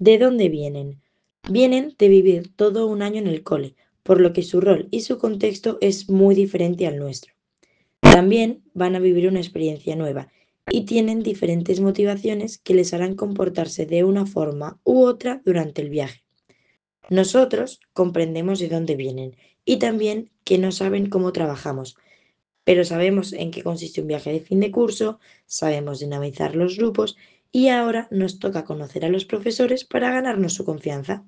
¿De dónde vienen? Vienen de vivir todo un año en el cole, por lo que su rol y su contexto es muy diferente al nuestro. También van a vivir una experiencia nueva y tienen diferentes motivaciones que les harán comportarse de una forma u otra durante el viaje. Nosotros comprendemos de dónde vienen y también que no saben cómo trabajamos, pero sabemos en qué consiste un viaje de fin de curso, sabemos dinamizar los grupos y ahora nos toca conocer a los profesores para ganarnos su confianza.